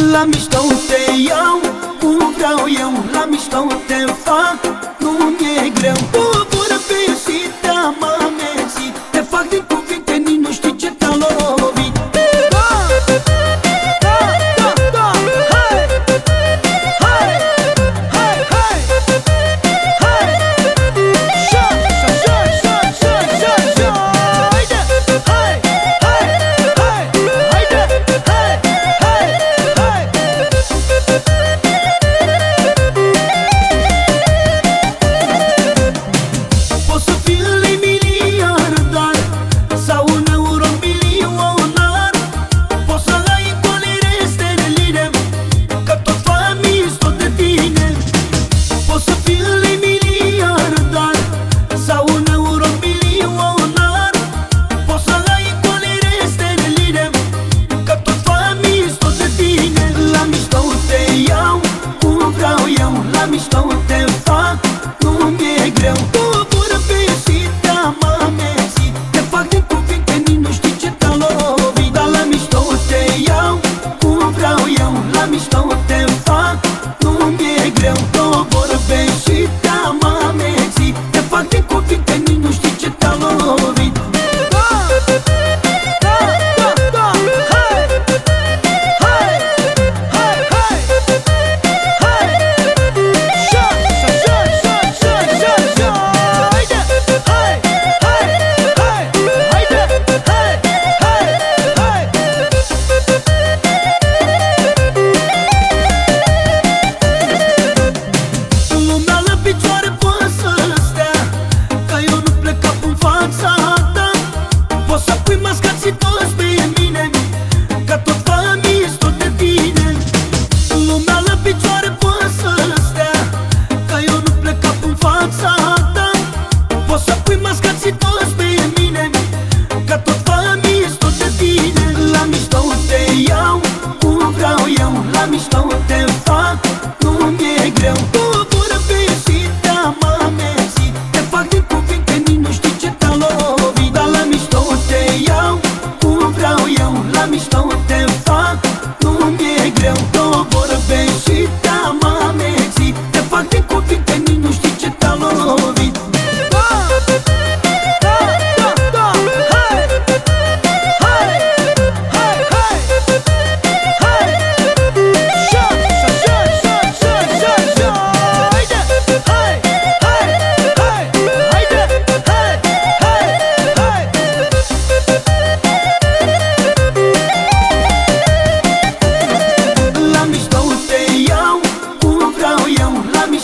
La mișto te iau, cum vreau eu La mișto te fac, nu-mi e greu Tu vorbești și mame. прям m-a și toți pe mine Ca tot famis, tot de tine. Lumea picioare poate să stea nu plec cap fața ta. Poți să și toți pe mine Ca tot famis, tot de tine. La mișto te iau, cum vreau eu La mișto te fac, nu-mi